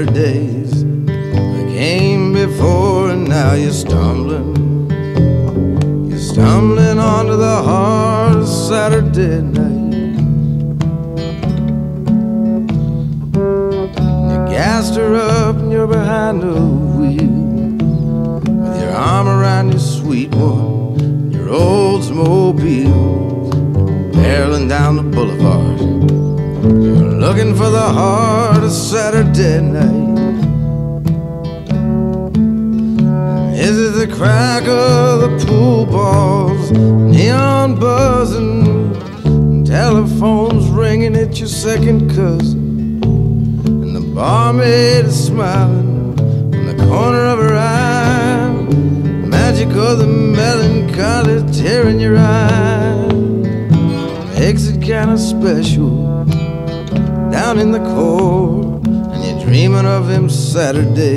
Saturday. day.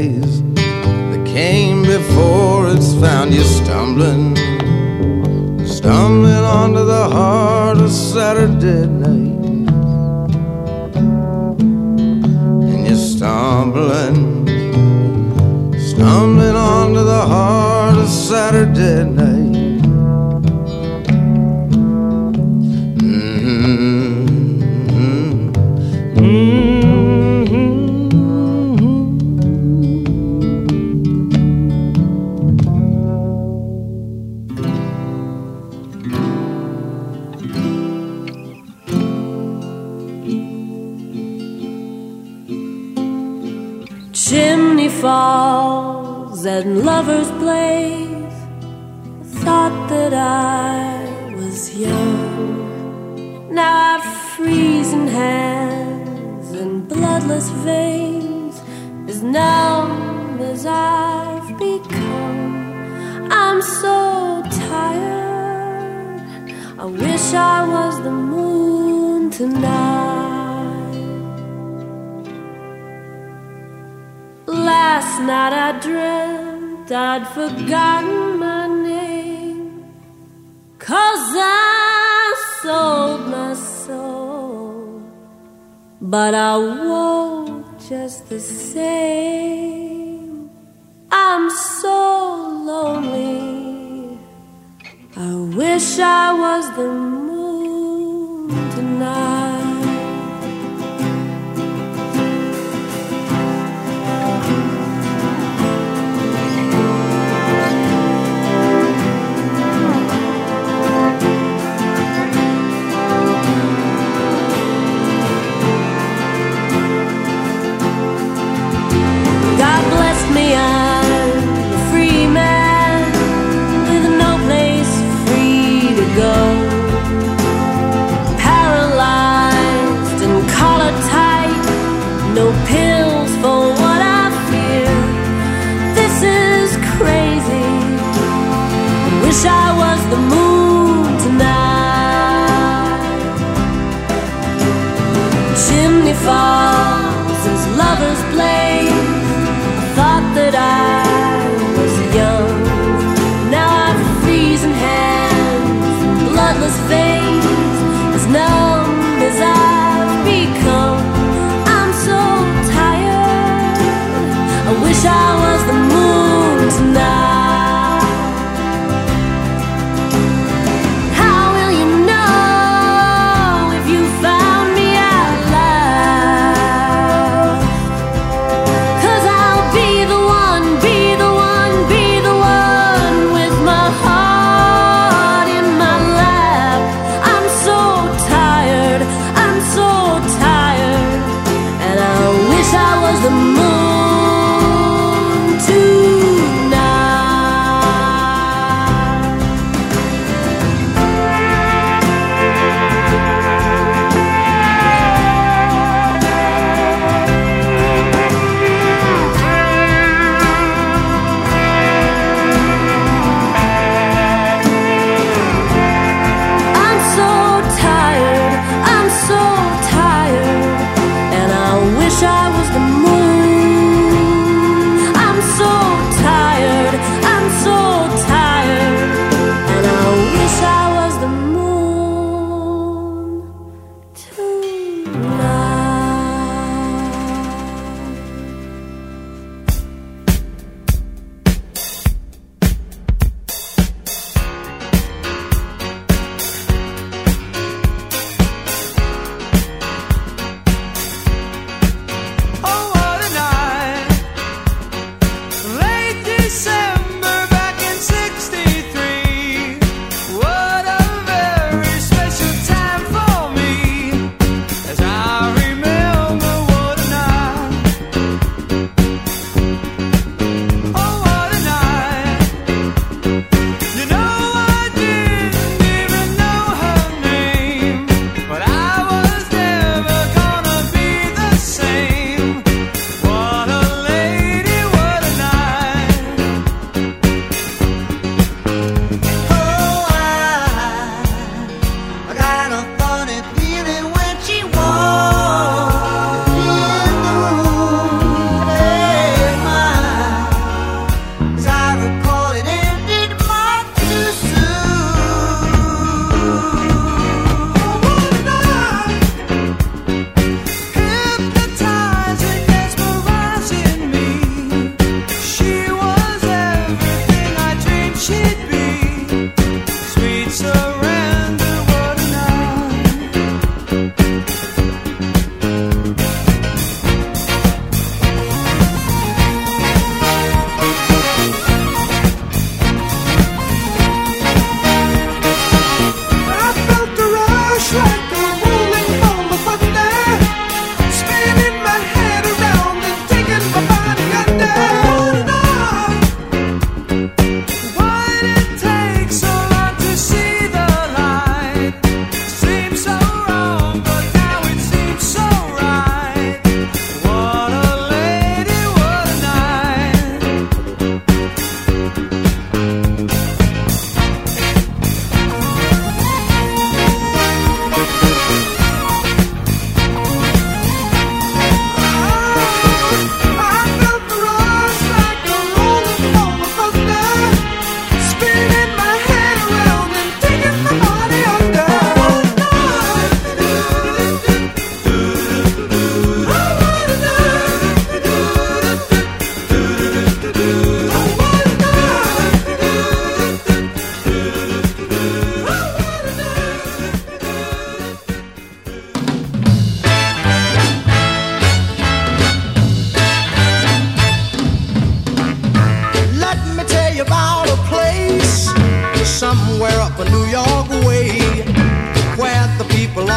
just the same. I'm so lonely. I wish I was the moon tonight.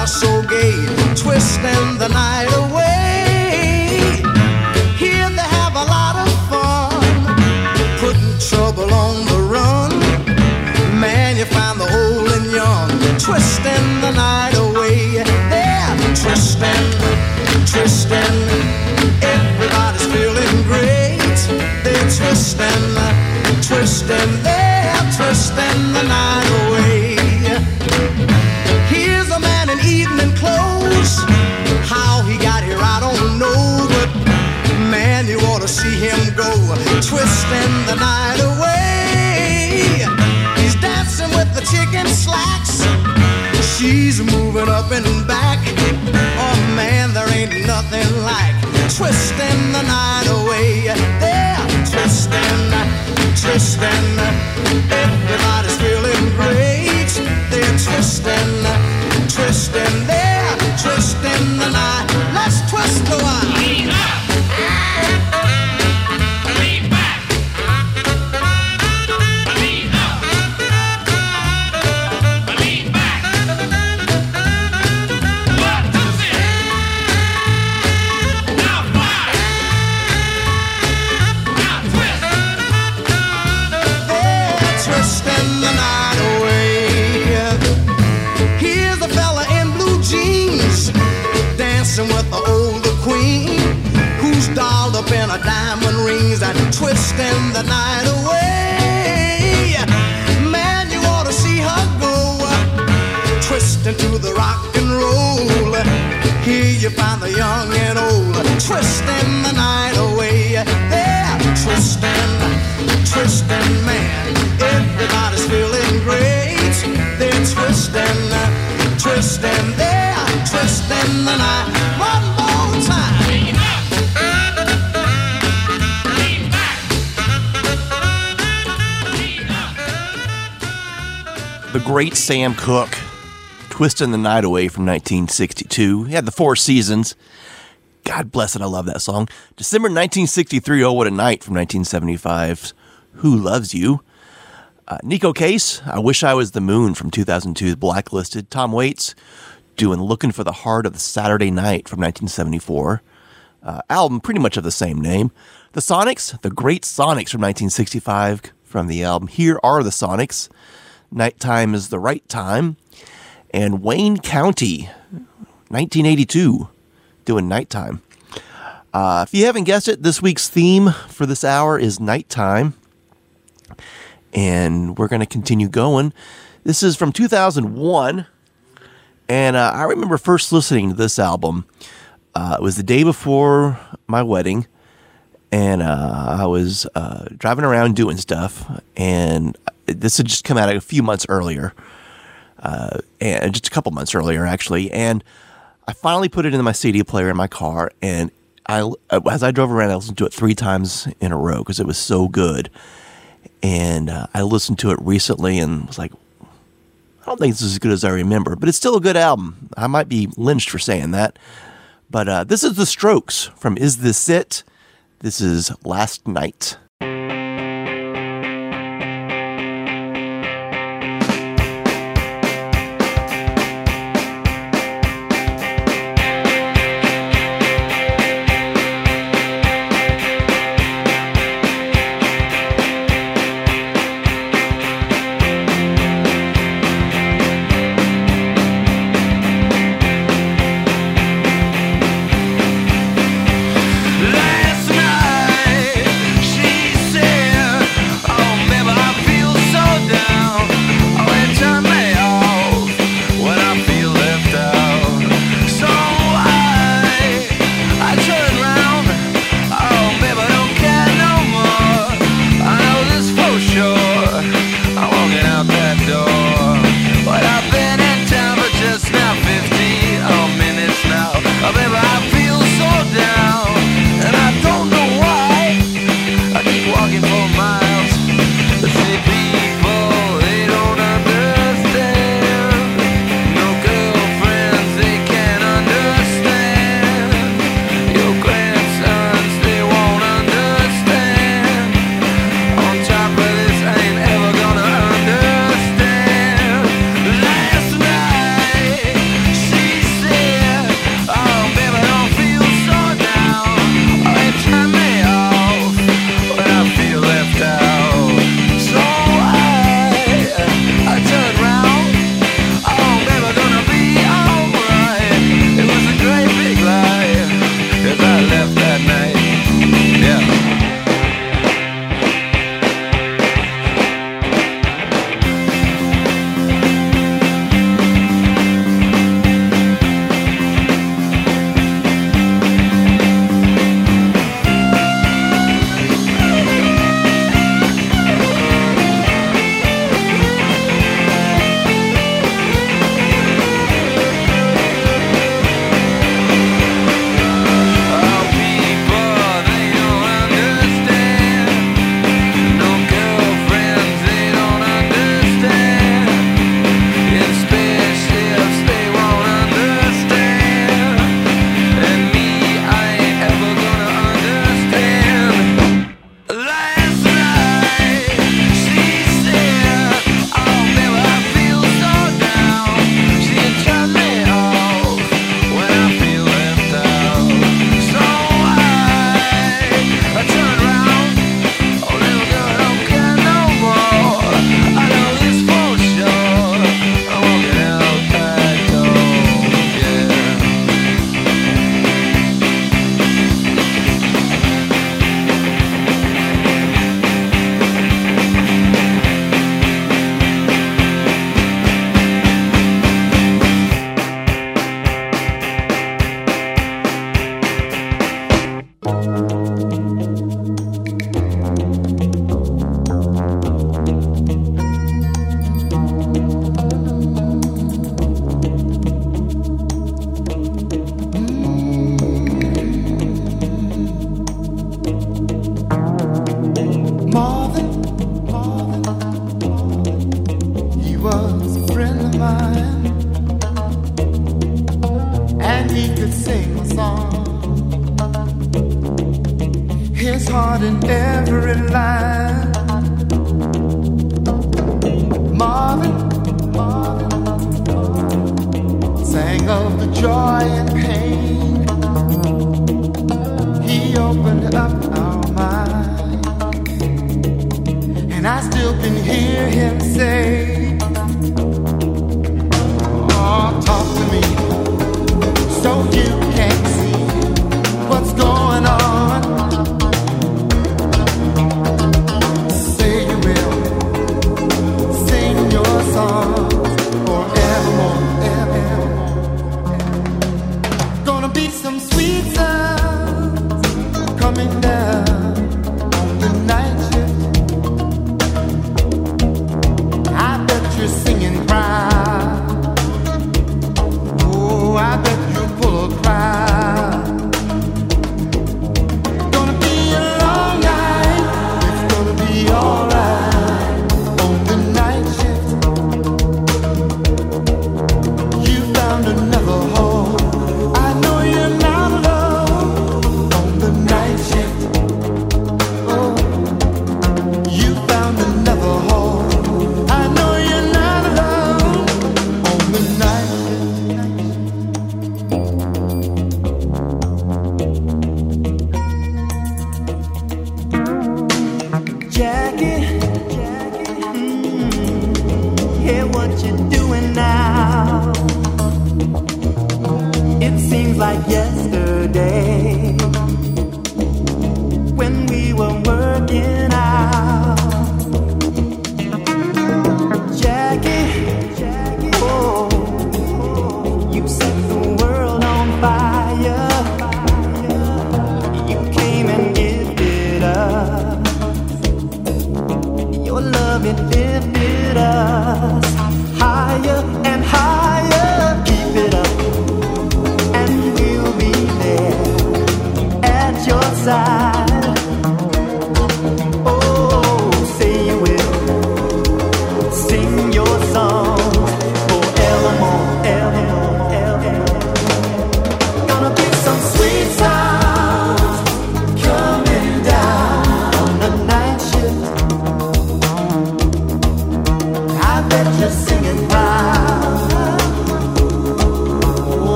are so gay, twisting the night away. Here they have a lot of fun, putting trouble on the run. Man, you find the old and young, twisting the night away. They're twisting, twisting. Everybody's feeling great. They're twisting, twisting. They're twisting the night away. He's dancing with the chicken slacks. She's moving up and back. Oh man, there ain't nothing like twisting the night away. They're twisting, twisting. Everybody's feeling great. They're twisting, twisting. They're and the night away. Man, you ought to see her go twisting to the rock and roll. Here you find the young and old twisting the night away. They're twisting, twisting, man. Everybody's feeling great. They're twisting, twisting, they're twisting the night. One more great Sam Cooke, Twisting the Night Away from 1962. He had the Four Seasons. God bless it, I love that song. December 1963, Oh What a Night from 1975's Who Loves You. Uh, Neko Case, I Wish I Was the Moon from 2002's Blacklisted. Tom Waits doing Looking for the Heart of the Saturday Night from 1974. Uh, album pretty much of the same name. The Sonics, the great Sonics from 1965 from the album Here Are the Sonics. Nighttime is the Right Time. And Wayne County, 1982, doing Nighttime. Uh, if you haven't guessed it, this week's theme for this hour is Nighttime. And we're going to continue going. This is from 2001. And uh, I remember first listening to this album. Uh, it was the day before my wedding. And uh, I was uh, driving around doing stuff. And this had just come out a few months earlier. Uh, and just a couple months earlier, actually. And I finally put it in my CD player in my car. And I, as I drove around, I listened to it three times in a row because it was so good. And uh, I listened to it recently and was like, I don't think it's as good as I remember, but it's still a good album. I might be lynched for saying that. But uh, this is The Strokes from Is This It? This is Last Night.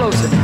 Closer.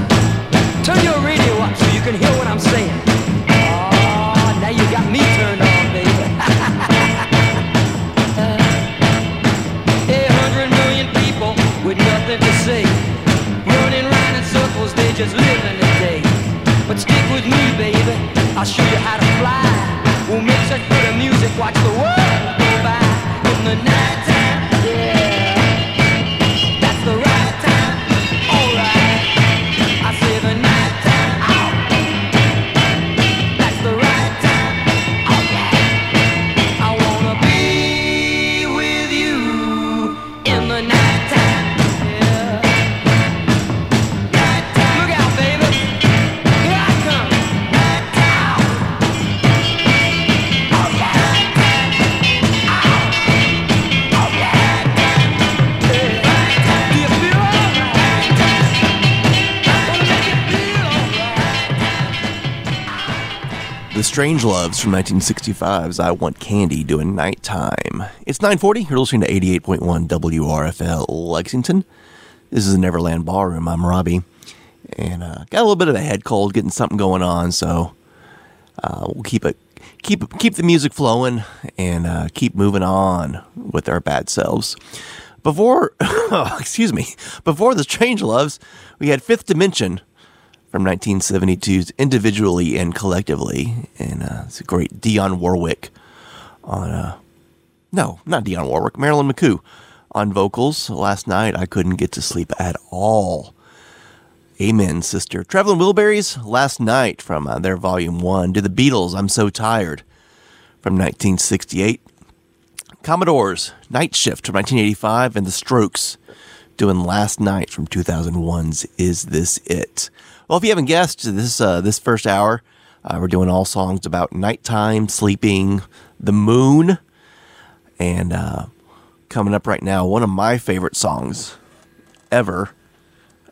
Strangeloves from 1965's I Want Candy doing Nighttime. It's 940. You're listening to 88.1 WRFL Lexington. This is the Neverland Ballroom. I'm Robbie. And uh, got a little bit of a head cold, getting something going on, so uh, we'll keep it keep keep the music flowing and uh, keep moving on with our bad selves. Before, excuse me, before the Strangeloves, we had Fifth Dimension from 1972's Individually and Collectively. And uh, it's a great Dionne Warwick on, uh, no, not Dionne Warwick, Marilyn McCoo on vocals. Last night I couldn't get to sleep at all. Amen, sister. Traveling Wilburys last night from uh, their volume one. To the Beatles, I'm So Tired from 1968. Commodores, Night Shift from 1985. And The Strokes doing Last Night from 2001's Is This It? Well, if you haven't guessed, this uh, this first hour, uh, we're doing all songs about nighttime, sleeping, the moon, and uh, coming up right now, one of my favorite songs ever.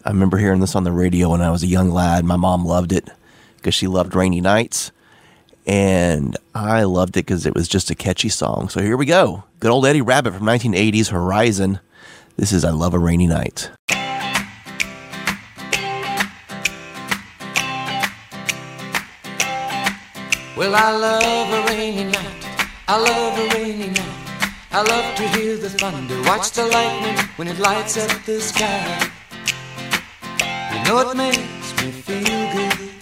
I remember hearing this on the radio when I was a young lad. My mom loved it because she loved rainy nights, and I loved it because it was just a catchy song. So here we go. Good old Eddie Rabbitt from 1980's Horizon. This is I Love a Rainy Night. Well, I love a rainy night. I love a rainy night. I love to hear the thunder, watch the lightning when it lights up the sky. You know it makes me feel good.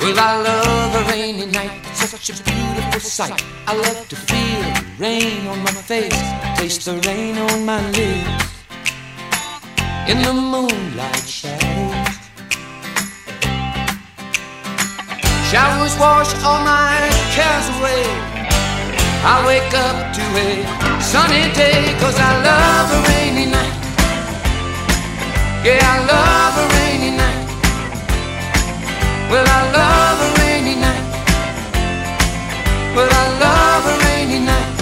Well, I love a rainy night. Such a beautiful sight. I love to feel the rain on my face, taste the rain on my lips. In the moonlight shadows. Showers wash all my cares away. I wake up to a sunny day cause I love a rainy night. Yeah, I love a rainy night. Well, I love a rainy night. Well, I love a rainy night.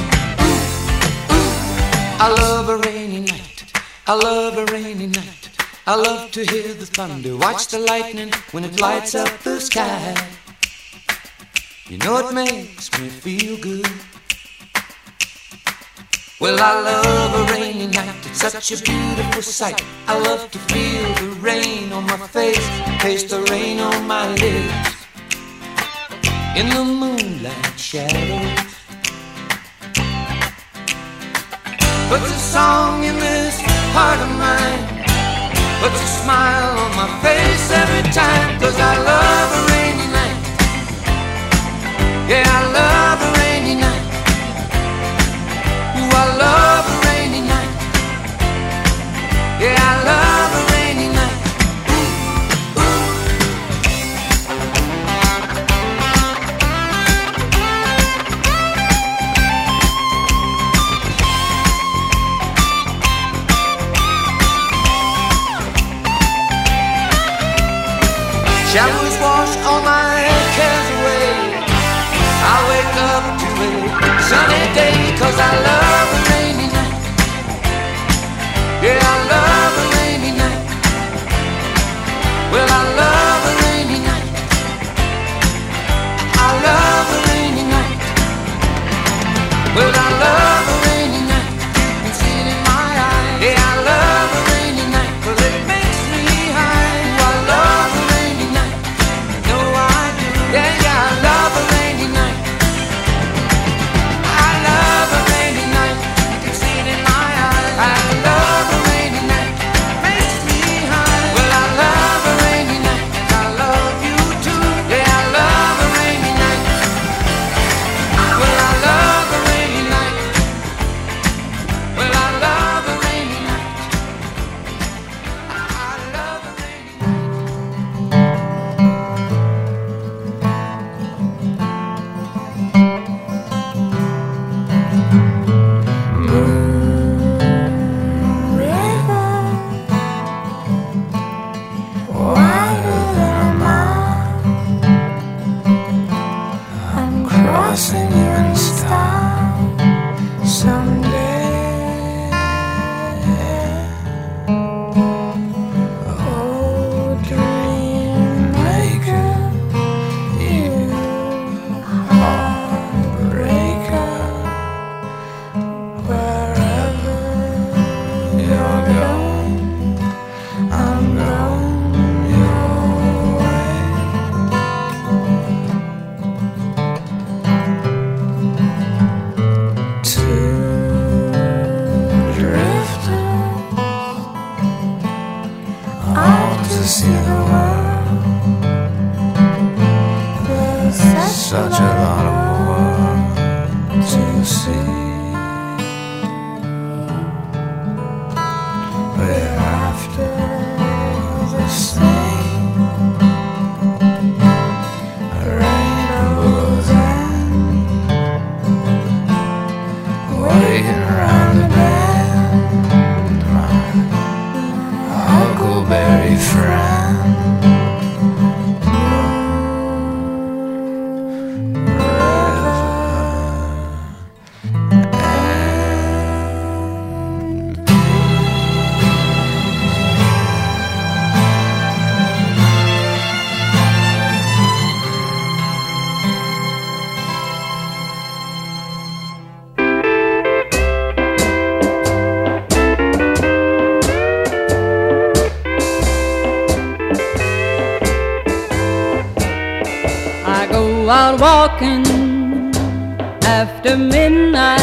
Ooh, ooh. I love a rainy night. I love a rainy night. I love to hear the thunder, watch the lightning when it lights up the sky. You know it makes me feel good. Well, I love a rainy night. It's such a beautiful sight. I love to feel the rain on my face, taste the rain on my lips. In the moonlight shadows. Puts a song in this heart of mine. Puts a smile on my face every time. Cause I love a. Yeah, I love a rainy night. Ooh, I love a rainy night. Yeah, I love a rainy night. Ooh, ooh. Showers wash all my cares Well, I love a midnight,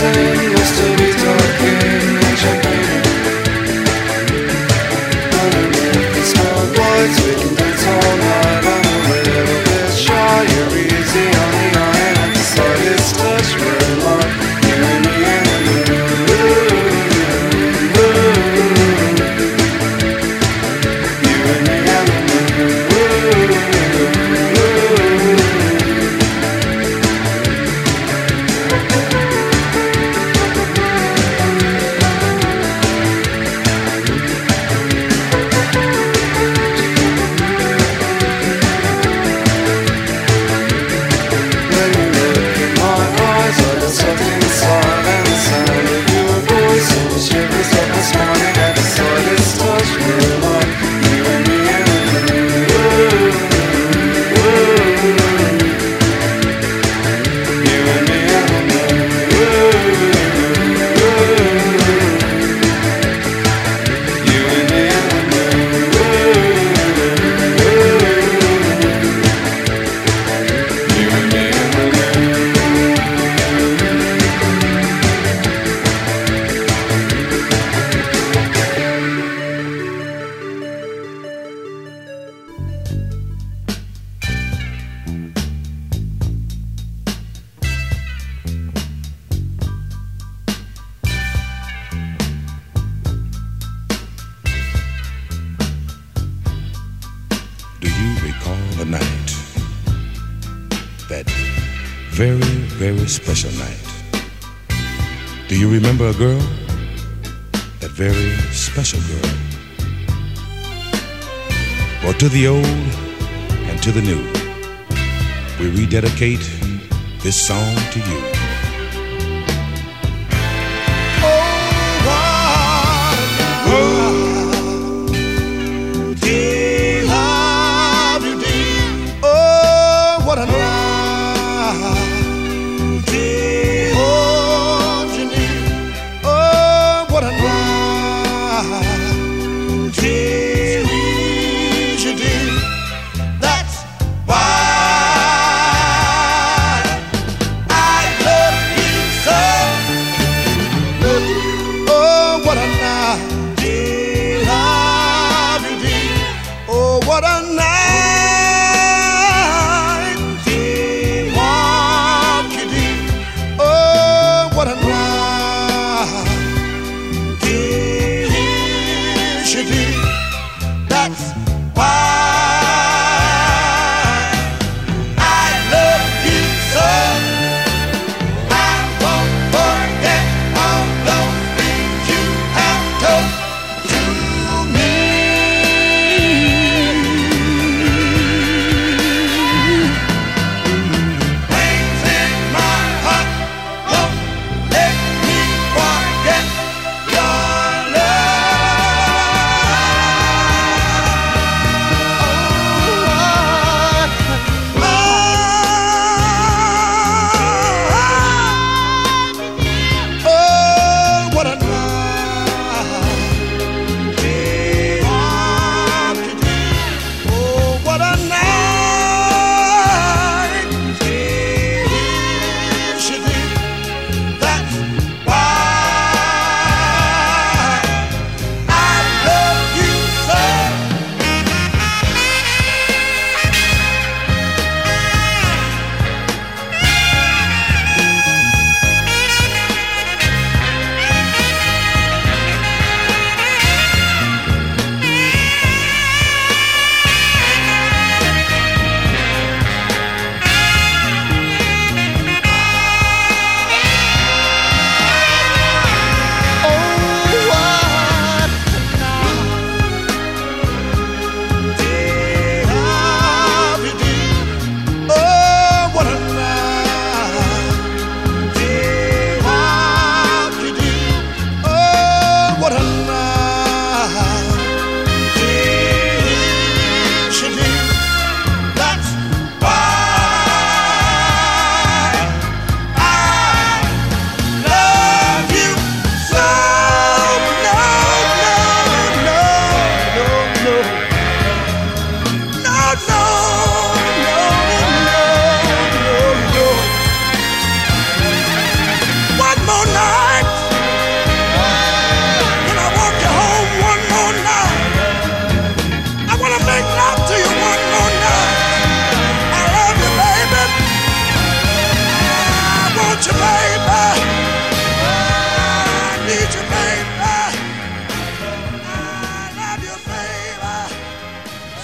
clocks in,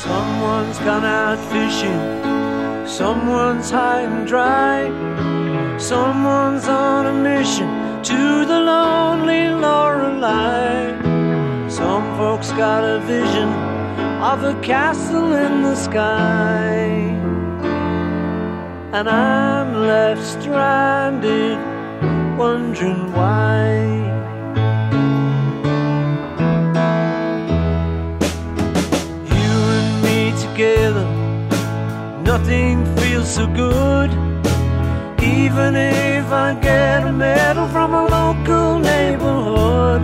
Someone's gone out fishing, someone's high and dry, someone's on a mission to the lonely Lorelei. Some folks got a vision of a castle in the sky, and I'm left stranded, wondering why. nothing feels so good. Even if I get a medal from a local neighborhood,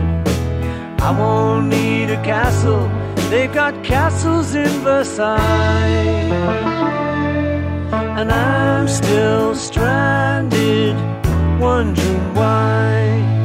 I won't need a castle. They've got castles in Versailles. And I'm still stranded, wondering why.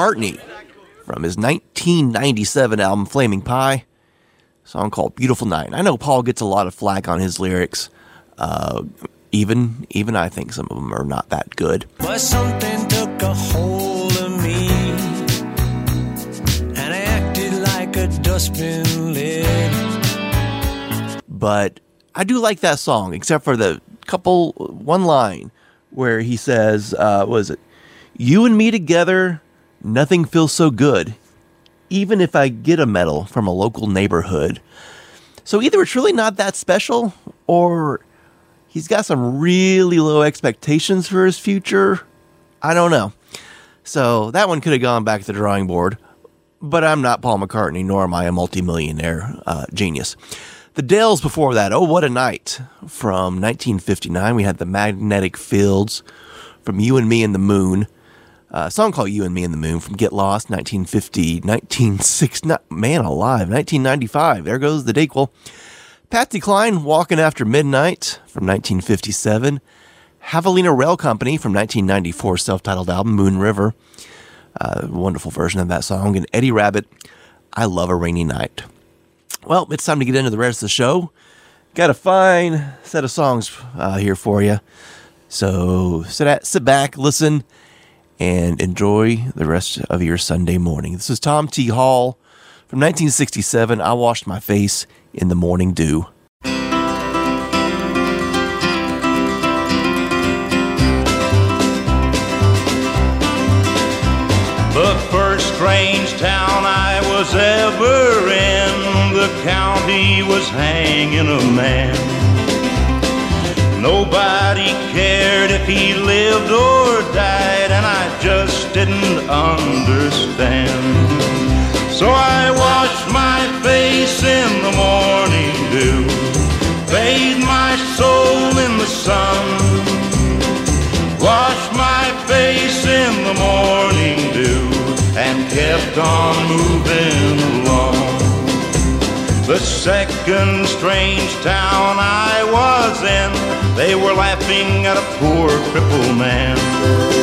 McCartney from his 1997 album Flaming Pie, song called Beautiful Night. I know Paul gets a lot of flack on his lyrics. Uh, even even I think some of them are not that good. But something took a hold of me and I acted like a dustbin lid. But I do like that song, except for the couple one line where he says, uh, "Was it you and me together? Nothing feels so good, even if I get a medal from a local neighborhood." So either it's really not that special, or he's got some really low expectations for his future. I don't know. So that one could have gone back to the drawing board, but I'm not Paul McCartney, nor am I a multimillionaire uh, genius. The Dells before that, Oh What a Night from 1959. We had the Magnetic Fields from You and Me and the Moon. Uh, a song called You and Me and the Moon from Get Lost, 1950, 1960, not, man alive, 1995. There goes the Dayquil. Patsy Cline, Walking After Midnight from 1957. Javelina Rail Company from 1994 self-titled album Moon River. Uh, wonderful version of that song. And Eddie Rabbitt, I Love a Rainy Night. Well, it's time to get into the rest of the show. Got a fine set of songs uh, here for you. So sit, at, sit back, listen, and enjoy the rest of your Sunday morning. This is Tom T. Hall from 1967. I washed my face in the morning dew. The first strange town I was ever in, the county was hanging a man. Nobody cared if he lived or died, just didn't understand. So I washed my face in the morning dew, bathed my soul in the sun. Washed my face in the morning dew and kept on moving along. The second strange town I was in, they were laughing at a poor crippled man.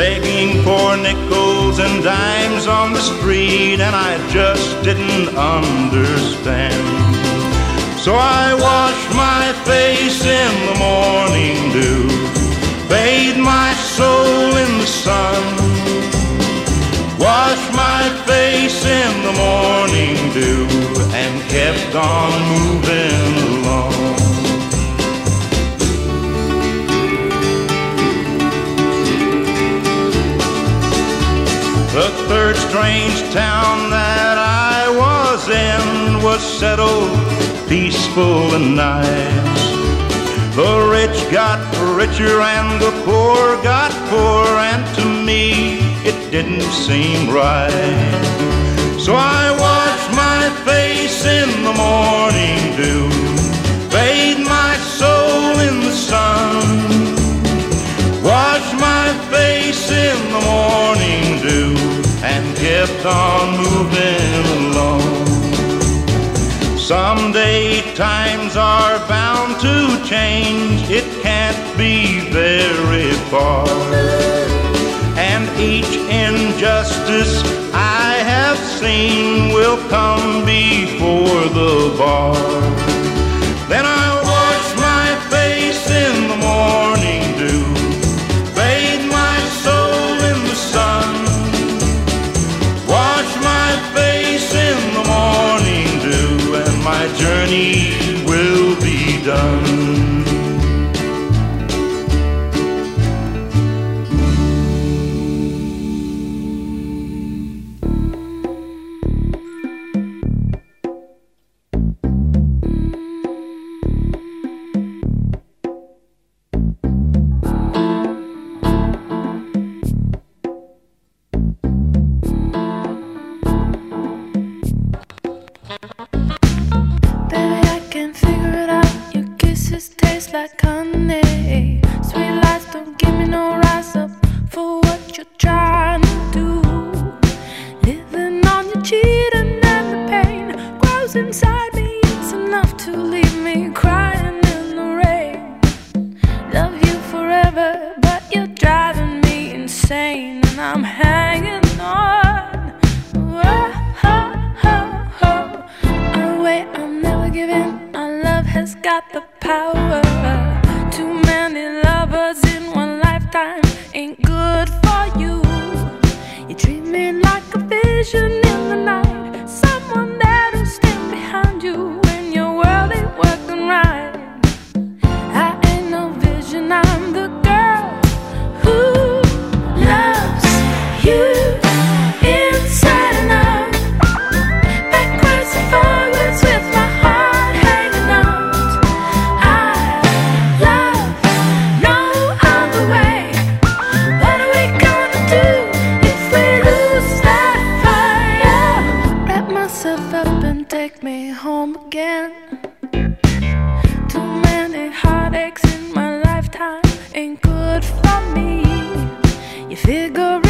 Begging for nickels and dimes on the street, and I just didn't understand. So I washed my face in the morning dew, bathed my soul in the sun, washed my face in the morning dew, and kept on moving along. Third strange town that I was in was settled, peaceful and nice. The rich got richer and the poor got poor, and to me it didn't seem right. So I washed my face in the morning dew, bathed my soul in the sun, washed my face in the morning kept on moving along. Someday times are bound to change, it can't be very far. And each injustice I have seen will come before the bar. like honey. Sweet lies, don't give me no rise up for what you're trying to do. Living on your cheating and the pain grows inside me. It's enough to leave me crying in the rain. Love you forever, but you're driving me insane, and I'm hanging on. Oh, oh, oh, oh. I wait, I'm never giving. Our love has got the power. Ain't good for me. You figure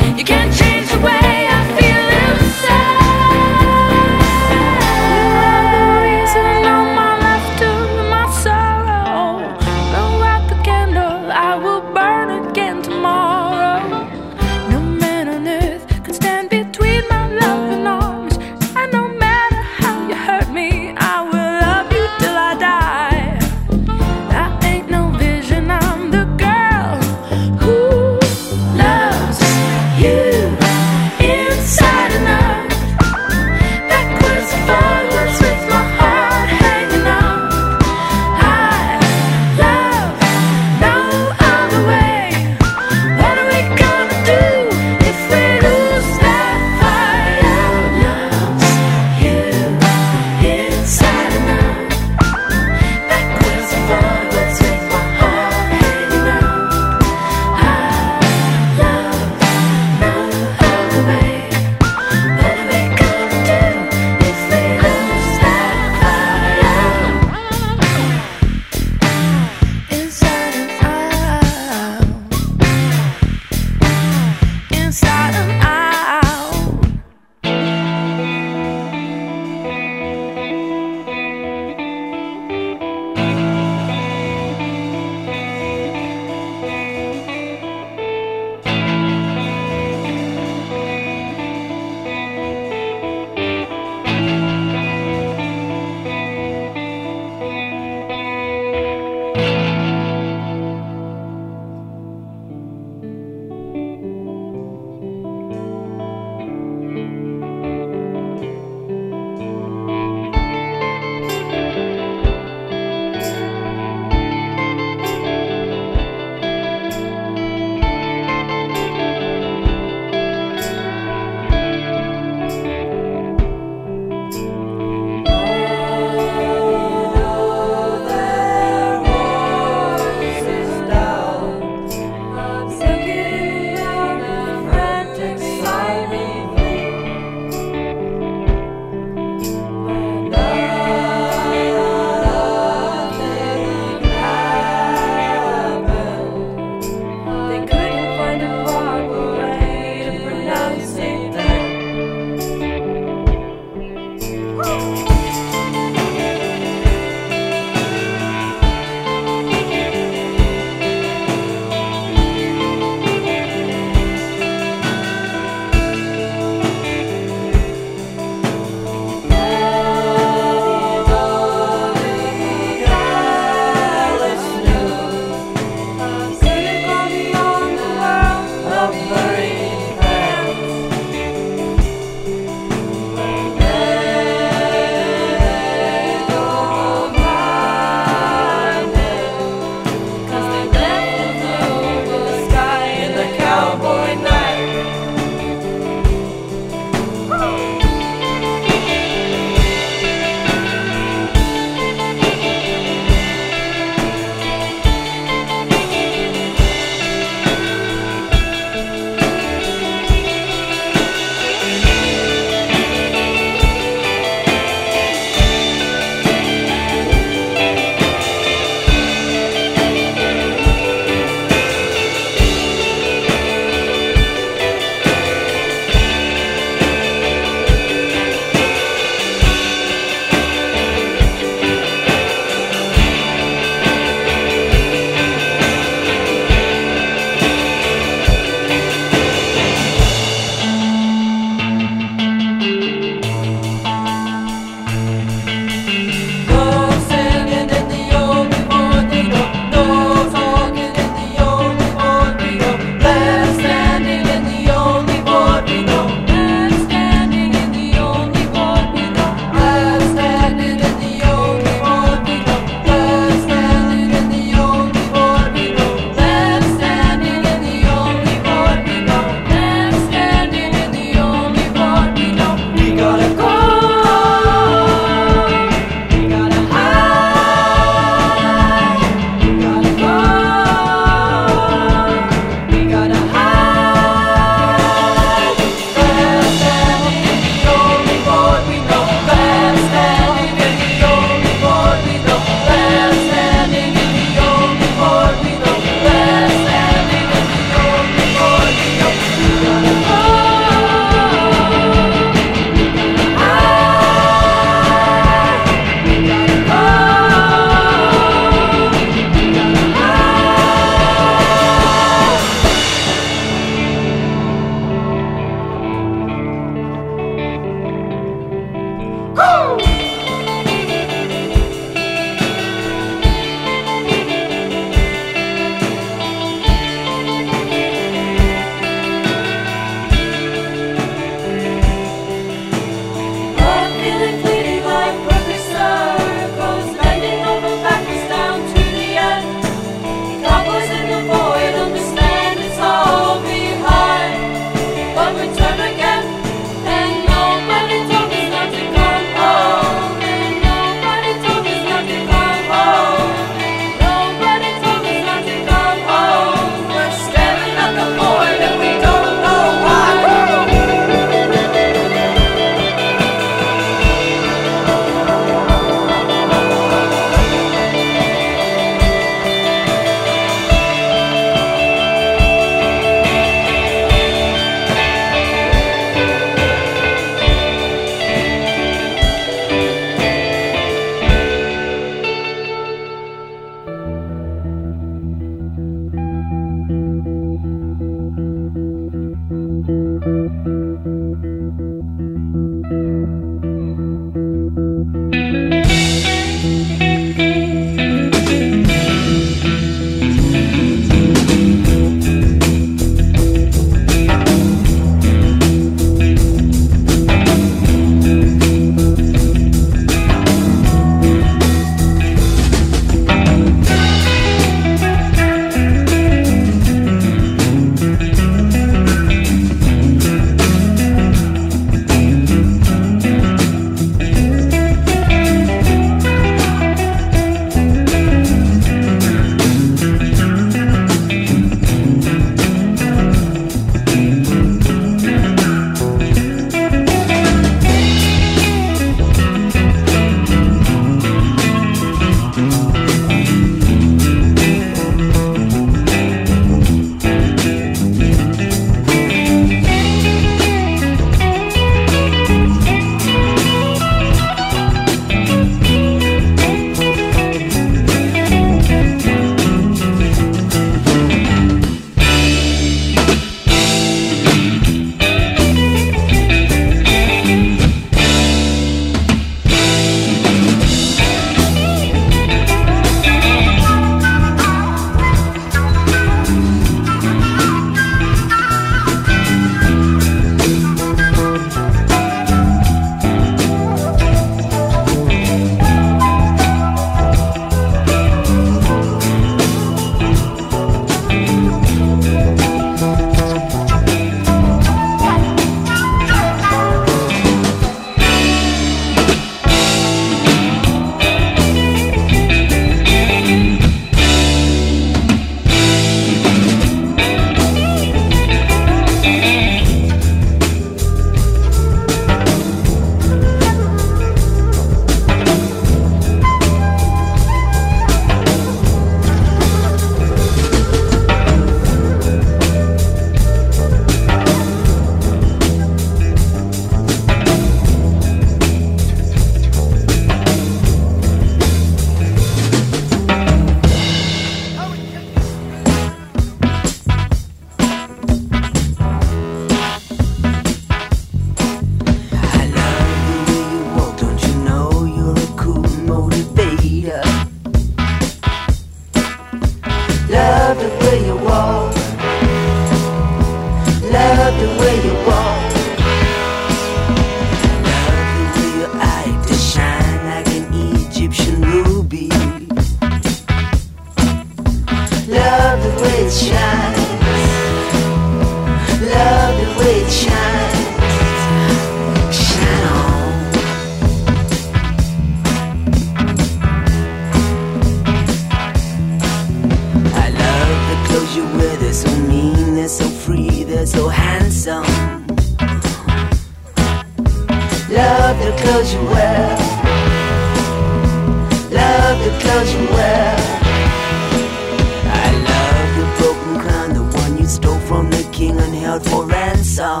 song.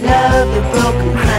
Love the broken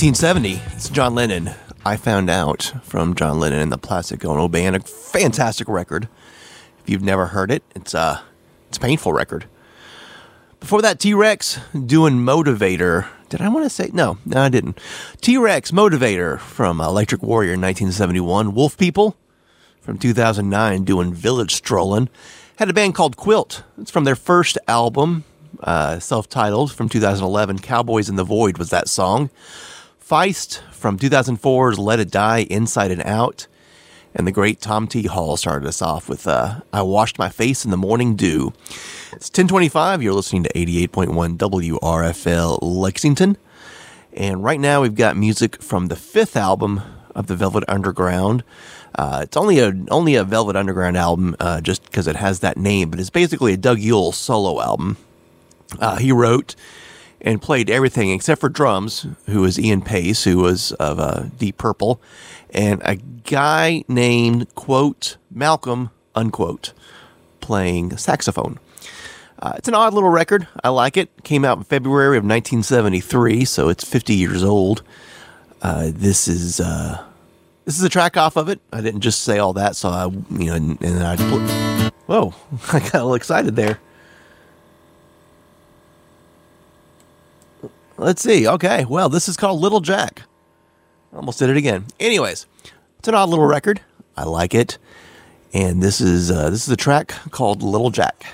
1970, it's John Lennon. I found out from John Lennon and the Plastic Ono Band. A fantastic record. If you've never heard it, it's a it's a painful record. Before that, T Rex doing Motivator. Did I want to say no? No, I didn't. T Rex Motivator from Electric Warrior in 1971. Wolf People from 2009 doing Village Strollin'. Had a band called Quilt. It's from their first album, uh, self titled from 2011. Cowboys in the Void was that song. Feist from 2004's Let It Die Inside and Out. And the great Tom T. Hall started us off with uh, I Washed My Face in the Morning Dew. It's 1025. You're listening to 88.1 WRFL Lexington. And right now we've got music from the fifth album of the Velvet Underground. Uh, it's only a only a Velvet Underground album uh, just because it has that name, but it's basically a Doug Yule solo album. He wrote and played everything except for drums, who was Ian Paice, who was of uh, Deep Purple, and a guy named quote Malcolm unquote playing saxophone. Uh, it's an odd little record. I like it. Came out in February of 1973, so it's 50 years old. Uh, this is uh, this is a track off of it. I didn't just say all that, so I you know and, and I whoa, I got a little excited there. Let's see. Okay, well, this is called Little Jack. Almost did it again. Anyways, it's an odd little record. I like it, and this is uh, this is a track called Little Jack.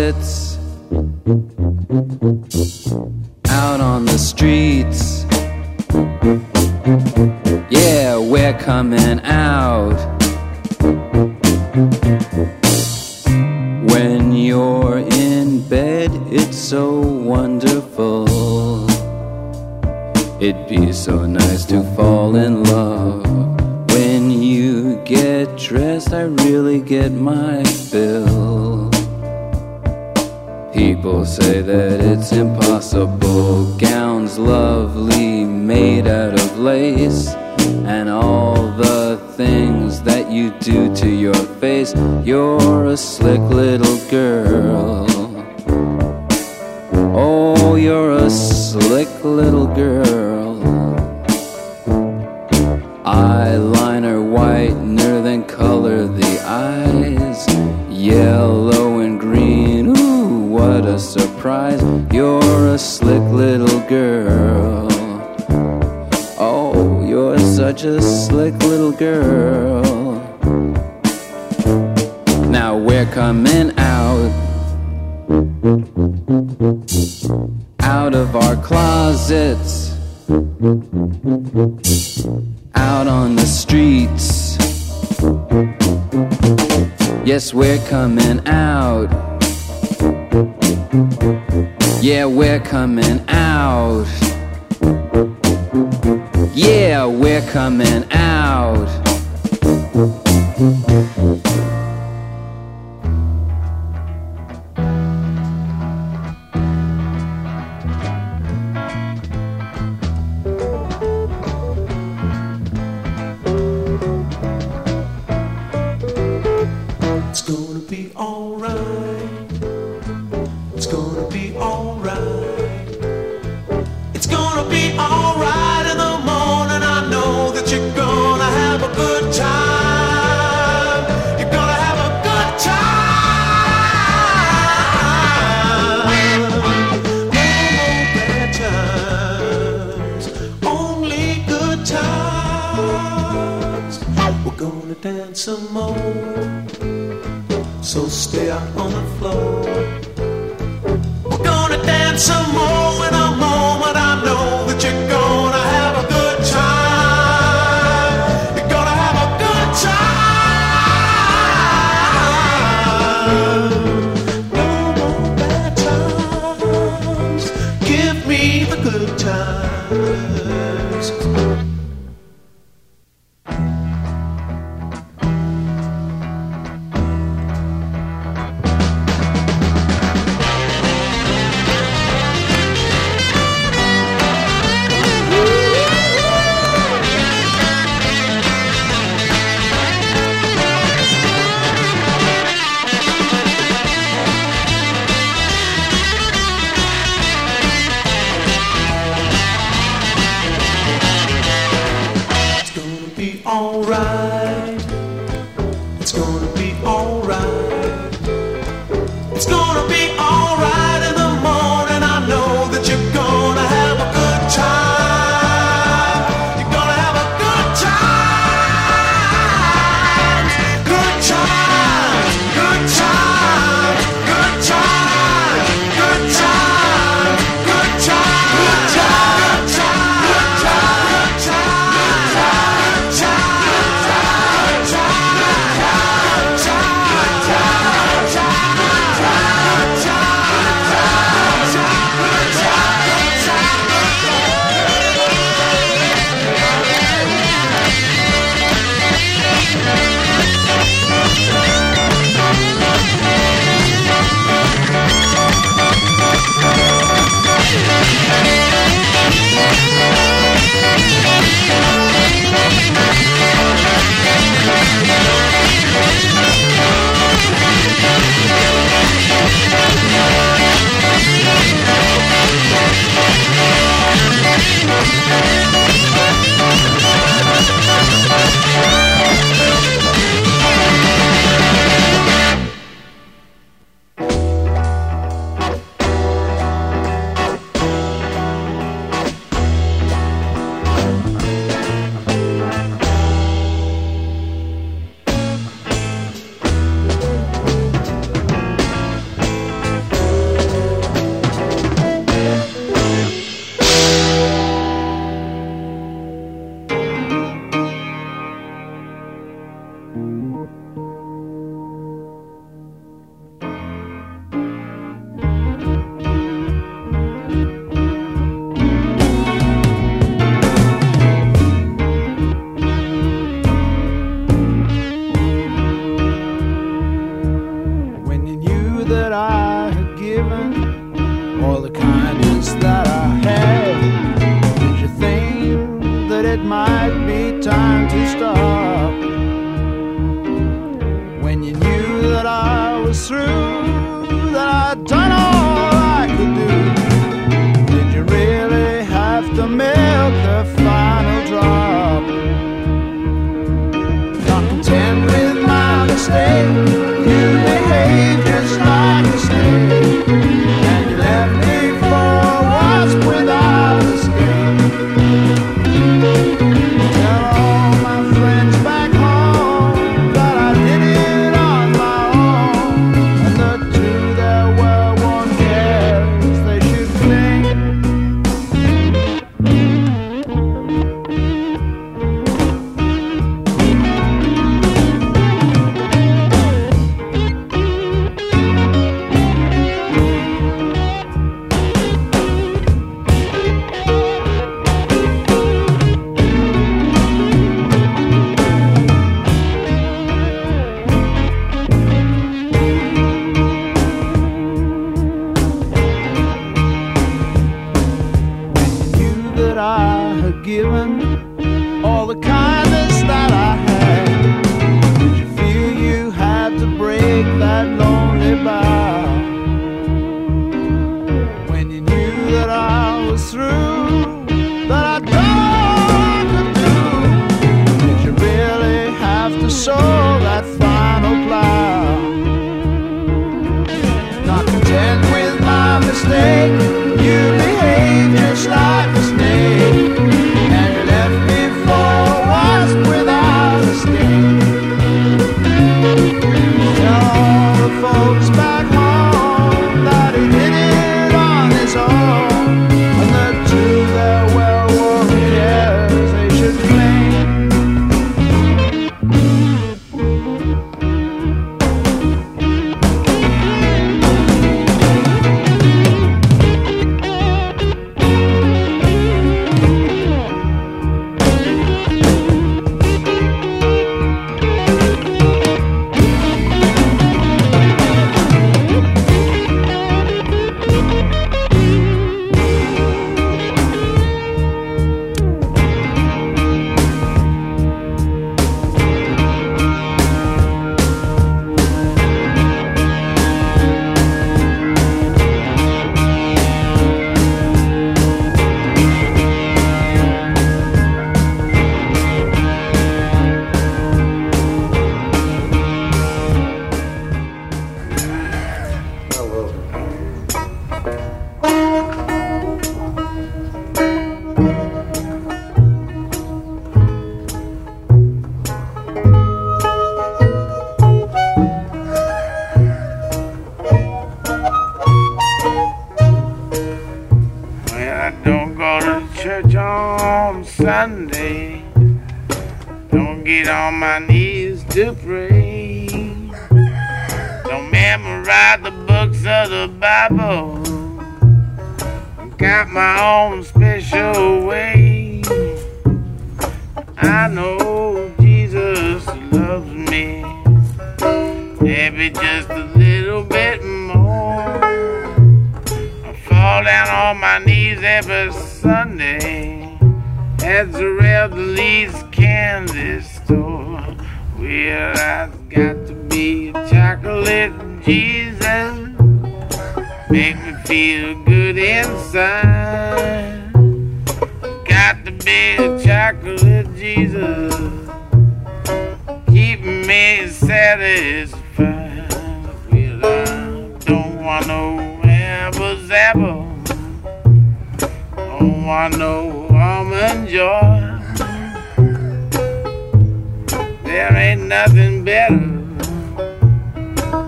Closets. This store, Well, I've got to be chocolate Jesus. Make me feel good inside. Got to be chocolate Jesus. Keep me satisfied. Well, I don't want no Abba Zabba. Don't want no almond joy. There ain't nothing better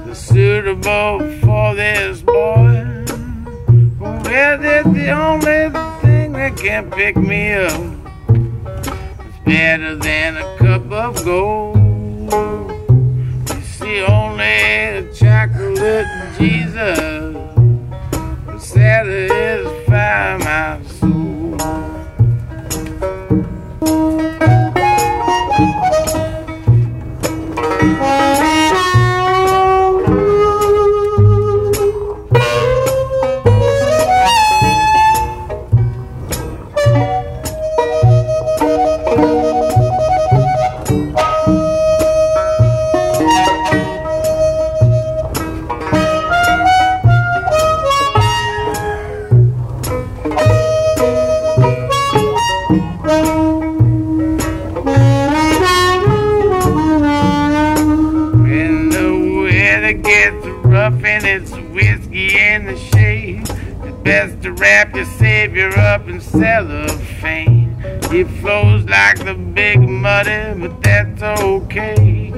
that's suitable for this boy. Well, that's the only thing that can pick me up. It's better than a cup of gold. You see, only a chocolate Jesus will satisfy my soul. Wrap your savior up in cellophane. It flows like the big muddy, but that's okay.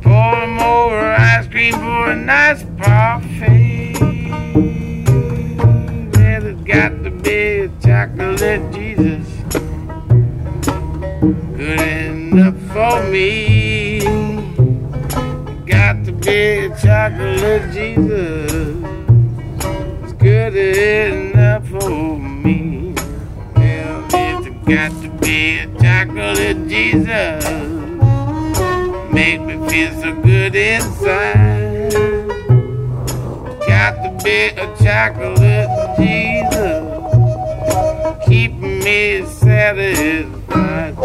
Pour him over ice cream for a nice parfait. Well, it's got to be a chocolate Jesus. Good enough for me. Got to be a chocolate Jesus. It's good enough for me. Well, it's got to be a chocolate Jesus. Make me feel so good inside. Got to be a chocolate Jesus. Keep me satisfied.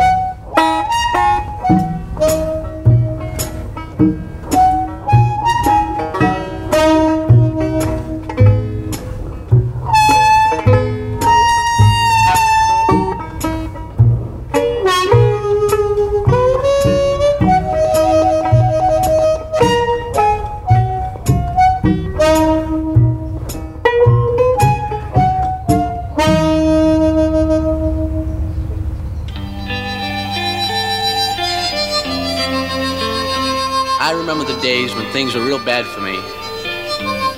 Things were real bad for me.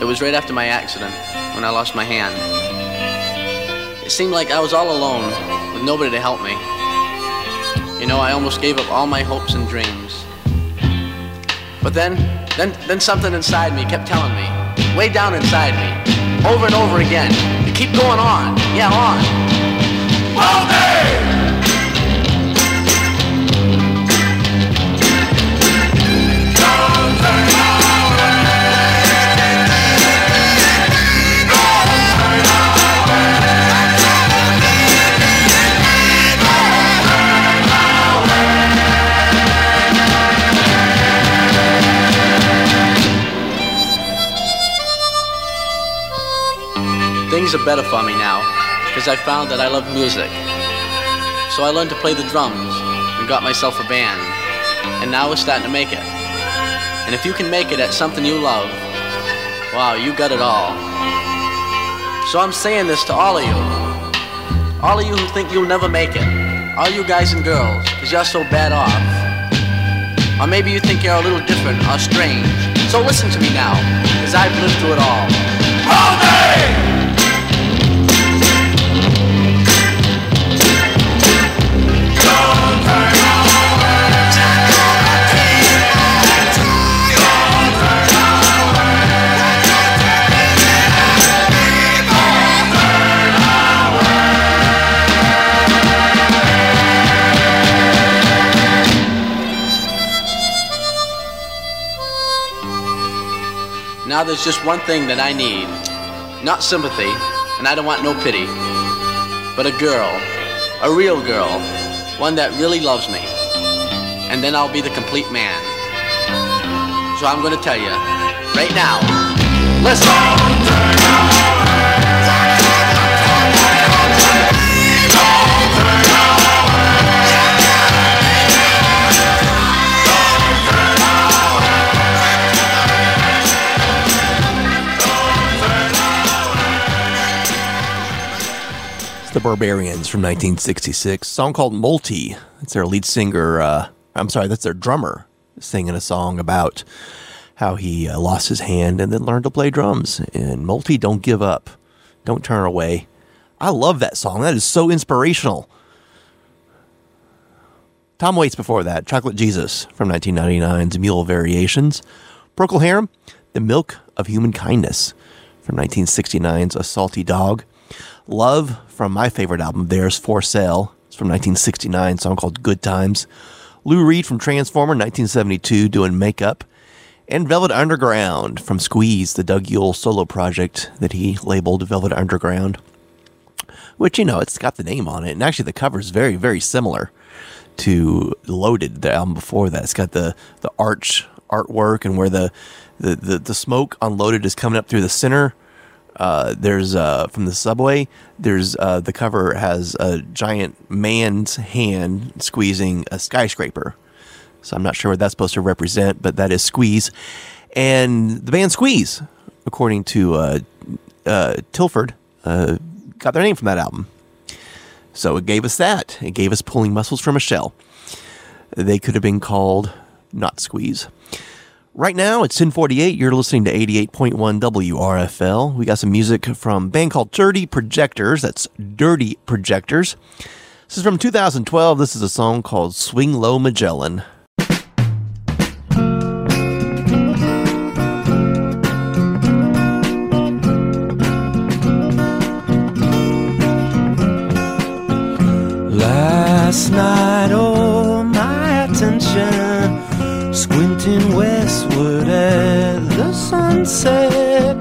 It was right after my accident, when I lost my hand. It seemed like I was all alone, with nobody to help me. You know, I almost gave up all my hopes and dreams. But then, then, then something inside me kept telling me, way down inside me, over and over again, to keep going on, yeah, on. Things are better for me now, because I found that I love music. So I learned to play the drums and got myself a band. And now we're starting to make it. And if you can make it at something you love, wow, you got it all. So I'm saying this to all of you. All of you who think you'll never make it. All you guys and girls, because you're so bad off. Or maybe you think you're a little different or strange. So listen to me now, because I've lived through it all. Now there's just one thing that I need. Not sympathy, and I don't want no pity. But a girl. A real girl. One that really loves me. And then I'll be the complete man. So I'm gonna tell you, right now, listen! The Barbarians from 1966. song called Moulty. It's their lead singer. Uh, I'm sorry, that's their drummer singing a song about how he uh, lost his hand and then learned to play drums. And Moulty, don't give up, don't turn away. I love that song. That is so inspirational. Tom Waits before that, Chocolate Jesus from 1999's Mule Variations. Procol Harum, The Milk of Human Kindness from 1969's A Salty Dog. Love from my favorite album, Theirs Four Sail. It's from 1969, song called Good Times. Lou Reed from Transformer, 1972, doing Makeup. And Velvet Underground from Squeeze, the Doug Yule solo project that he labeled Velvet Underground. Which, you know, it's got the name on it. And actually, the cover is very, very similar to Loaded, the album before that. It's got the, the arch artwork and where the, the, the, the smoke on Loaded is coming up through the center. Uh, there's uh, from the subway. There's uh, the cover has a giant man's hand squeezing a skyscraper. So I'm not sure what that's supposed to represent, but that is Squeeze, and the band Squeeze, according to uh, uh, Tilford, uh, got their name from that album. So it gave us that. It gave us pulling mussels from a shell. They could have been called not Squeeze. Right now, it's 1048. You're listening to 88.1 WRFL. We got some music from a band called Dirty Projectors. That's Dirty Projectors. This is from 2012. This is a song called Swing Lo Magellan. Last night, oh, my attention squinting westward at the sunset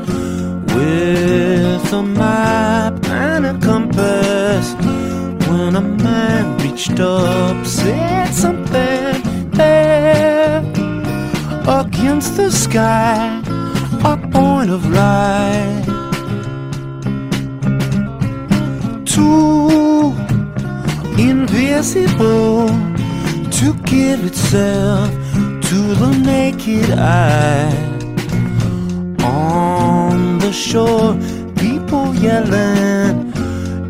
with a map and a compass. When a man reached up, said something there against the sky, a point of light. Too invisible to give itself to the naked eye. On the shore, people yelling,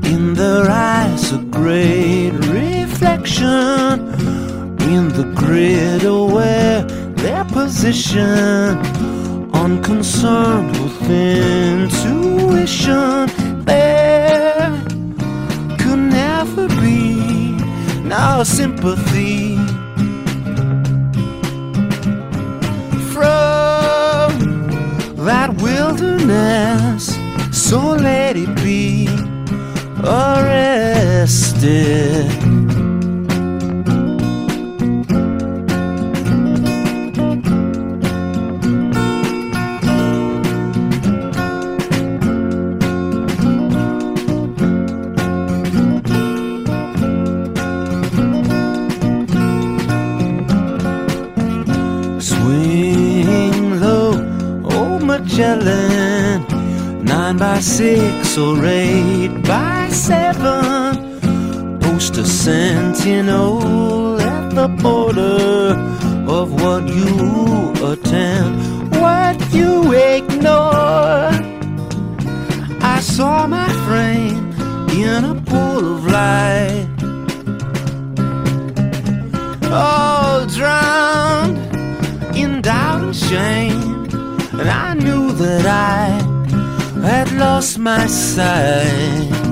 in their eyes a great reflection. In the grid, aware their position, unconcerned with intuition. There could never be now sympathy. That wilderness. So let it be arrested. Oh. Nine by six or eight by seven. Post a sentinel at the border of what you attend, what you ignore. I saw my frame in a pool of light. all drowned in doubt and shame. And I knew that I had lost my sight.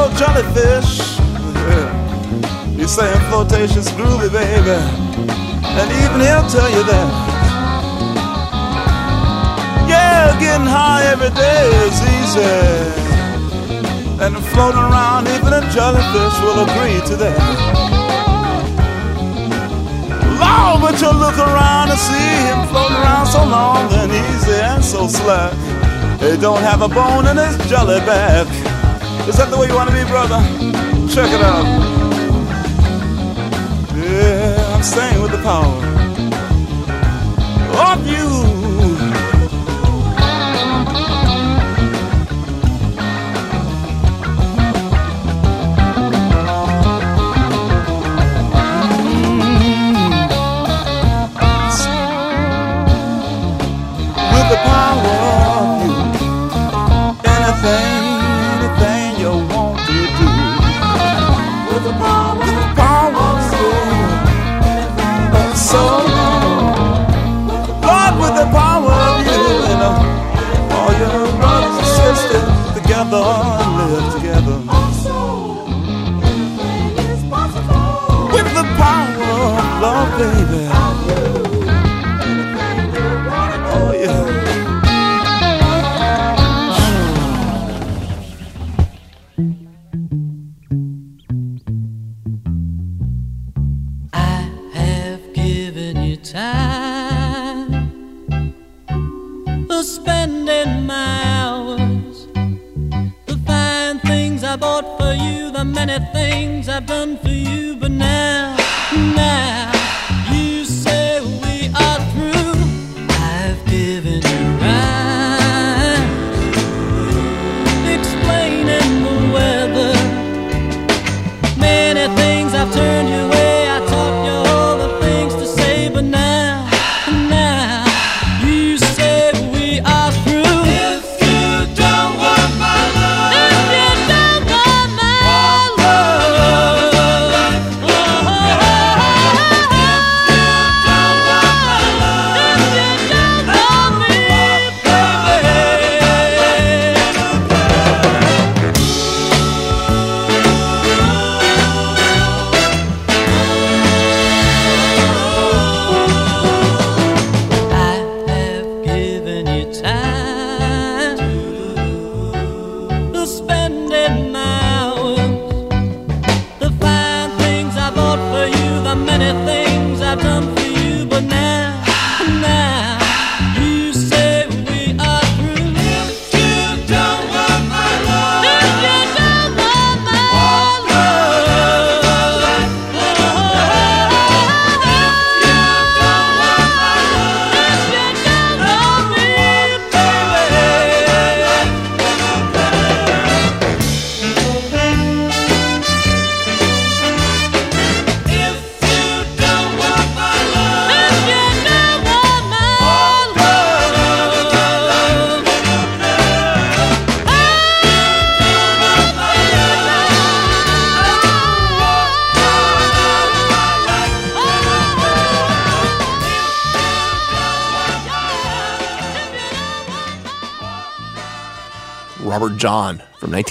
old jellyfish. He's saying flotation's groovy, baby. And even he'll tell you that. Yeah, getting high every day is easy. And floating around, even a jellyfish will agree to that. Long, but you'll look around and see him floating around so long and easy and so slack. He don't have a bone in his jelly back. Is that the way you want to be, brother? Check it out. Yeah, I'm staying with the power of you.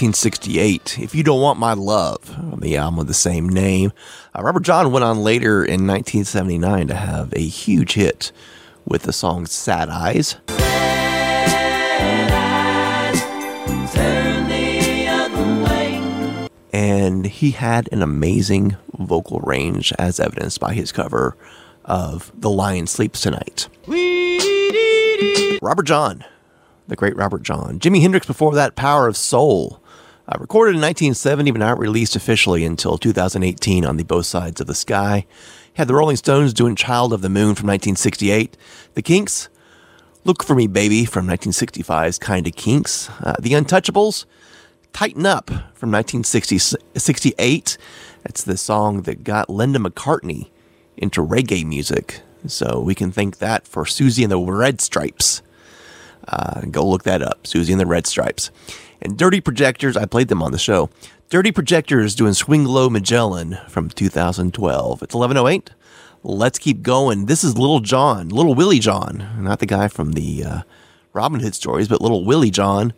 1968. If You Don't Want My Love, on the album with the same name. Uh, Robert John went on later in 1979 to have a huge hit with the song Sad Eyes. Turn the and he had an amazing vocal range as evidenced by his cover of The Lion Sleeps Tonight. Robert John, the great Robert John. Jimi Hendrix before that, Power of Soul. Uh, recorded in 1970, but not released officially until 2018 on the Both Sides of the Sky. Had the Rolling Stones doing Child of the Moon from 1968. The Kinks, Look for Me Baby from 1965's Kinda Kinks. Uh, the Untouchables, Tighten Up from 1968. That's the song that got Linda McCartney into reggae music. So we can thank that for Suzy and the Red Stripes. Uh, go look that up, Suzy and the Red Stripes. And Dirty Projectors, I played them on the show. Dirty Projectors doing Swing Lo Magellan from 2012. It's 1108. Let's keep going. This is Little John, Little Willie John, not the guy from the uh, Robin Hood stories, but Little Willie John.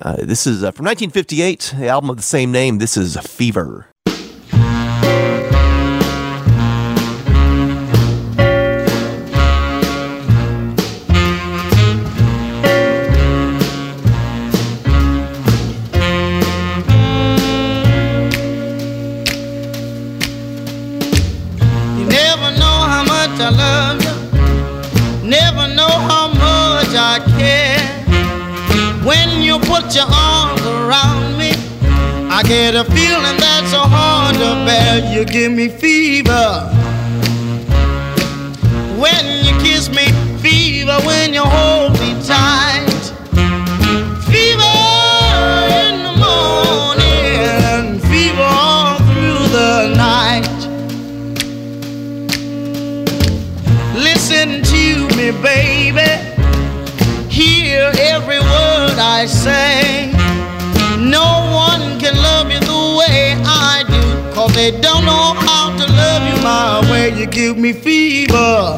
Uh, this is uh, from 1958, the album of the same name. This is Fever. Never know how much I care. When you put your arms around me, I get a feeling that's so hard to bear. You give me fever. When you kiss me, fever. When you hold me tight. They don't know how to love you my way. You give me fever.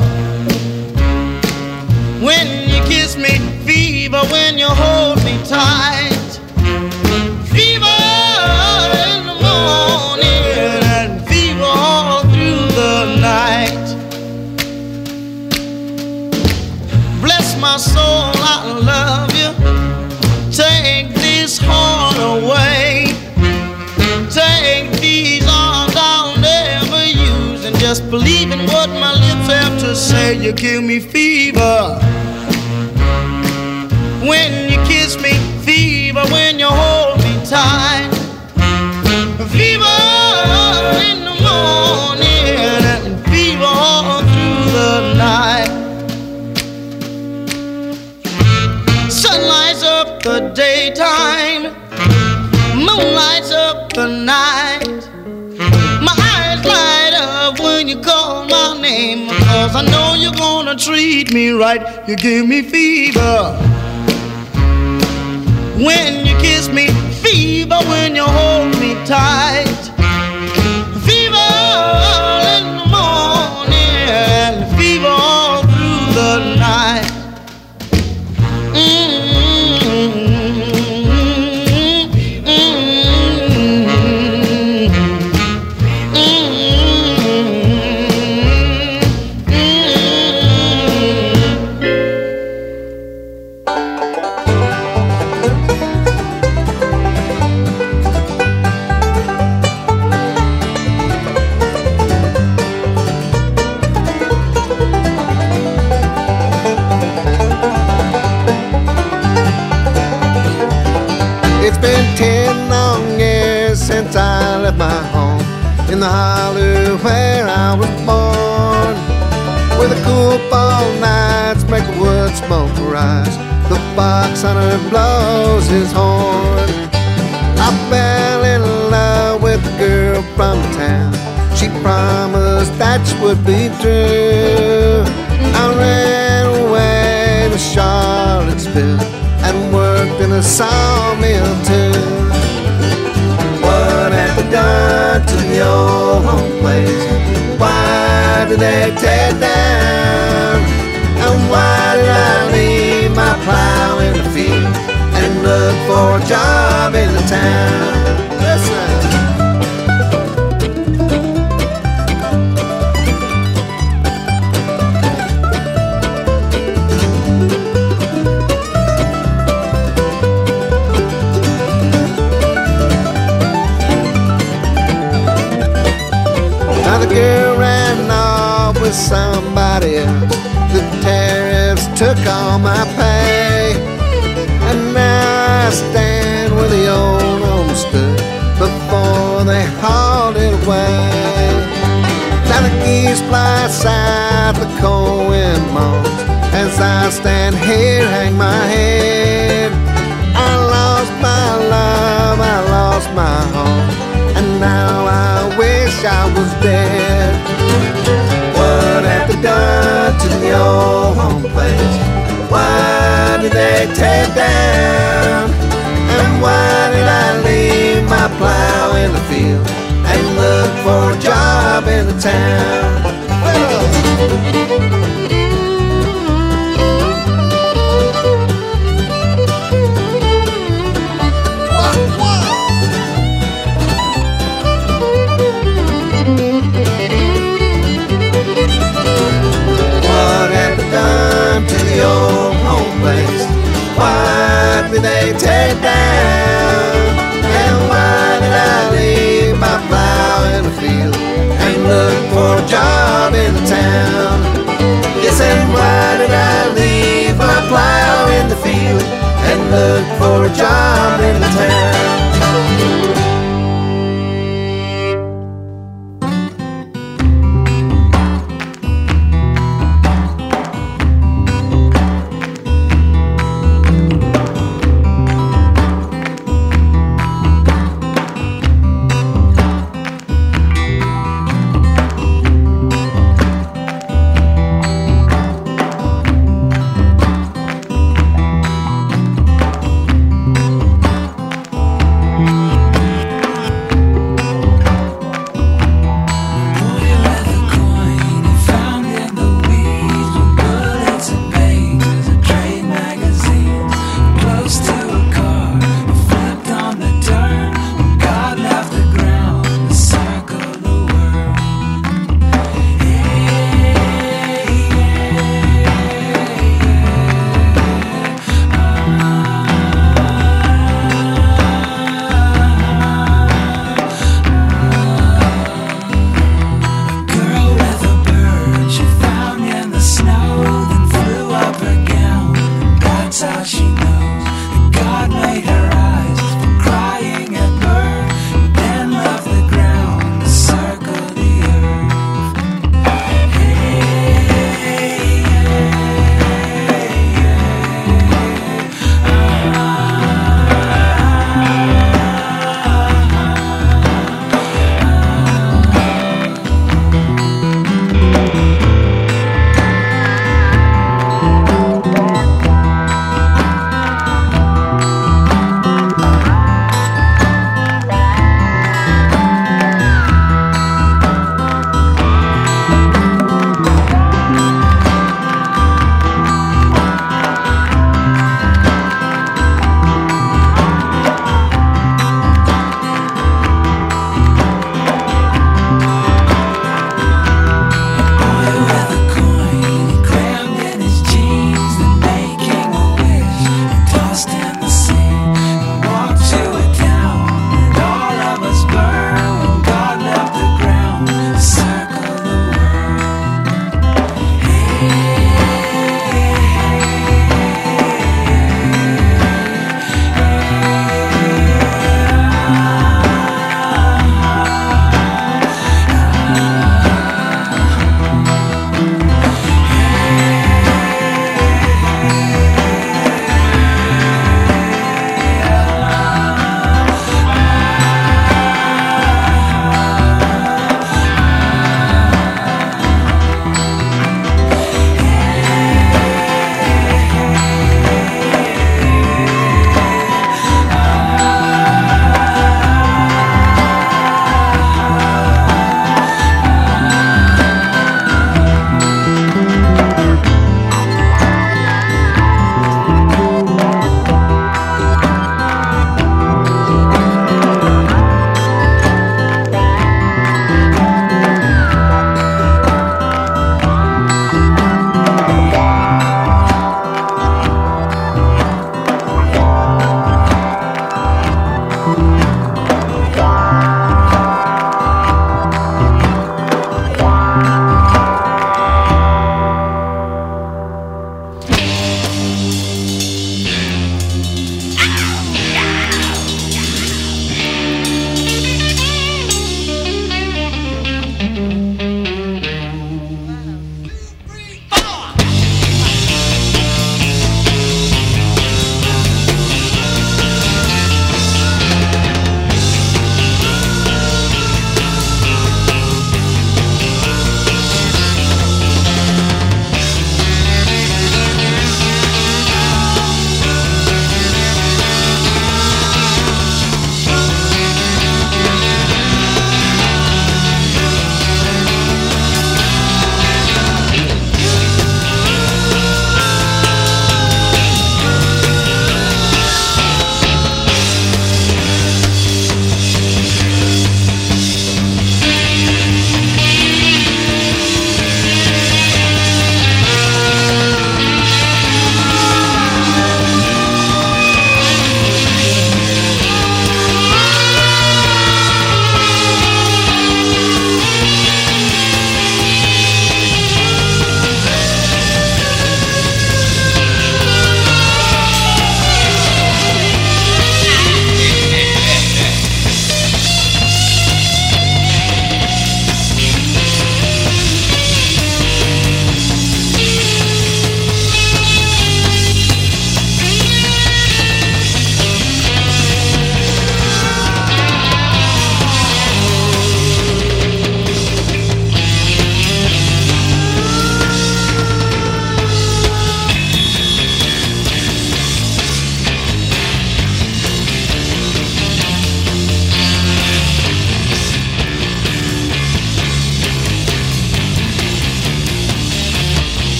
When you kiss me, fever. When you hold me tight. Fever in the morning and fever all through the night. Bless my soul, I love you. Take this heart away. Just believe in what my lips have to say. You give me fever. When you kiss me, fever. When you hold me tight. Fever in the morning and fever all through the night. Sun lights up the daytime, moon lights up the night. Cause I know you're gonna treat me right. You give me fever. When you kiss me, fever when you hold me tight. The fox hunter blows his horn. I fell in love with a girl from town. She promised that would be true. I ran away to Charlottesville and worked in a sawmill too. What have they done to the old home place? Why did they tear down? And why did I leave my plow in the field and look for a job in the town. Wind moans. As I stand here, hang my head. I lost my love, I lost my home. And now I wish I was dead. What have they done to the old home place? Why did they tear down? And why did I leave my plow in the field and look for a job in the town? They done to the old home place? Why did they tear down? And why did I leave my plow in the field and look for a job town? Yes, and why did I leave my plow in the field and look for a job in the town?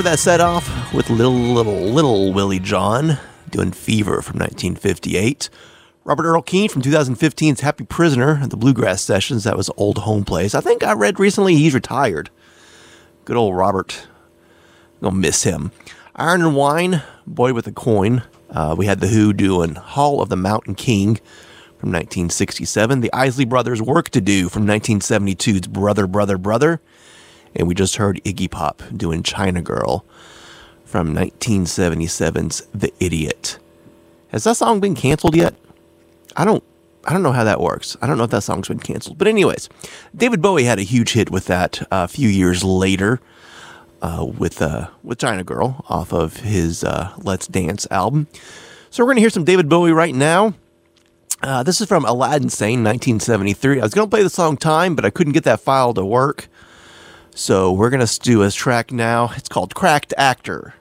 Started that set off with little, little, little Willie John doing Fever from 1958. Robert Earl Keen from 2015's Happy Prisoner at the Bluegrass Sessions. That was Old Home Place. I think I read recently he's retired. Good old Robert. Gonna miss him. Iron and Wine, Boy with a Coin. Uh, we had The Who doing Hall of the Mountain King from 1967. The Isley Brothers Work to Do from 1972's Brother, Brother, Brother. And we just heard Iggy Pop doing China Girl from 1977's The Idiot. Has that song been canceled yet? I don't I don't know how that works. I don't know if that song's been canceled. But anyways, David Bowie had a huge hit with that uh, a few years later uh, with uh, with China Girl off of his uh, Let's Dance album. So we're going to hear some David Bowie right now. Uh, this is from Aladdin Sane, 1973. I was going to play the song Time, but I couldn't get that file to work. So we're going to do a track now. It's called Cracked Actor.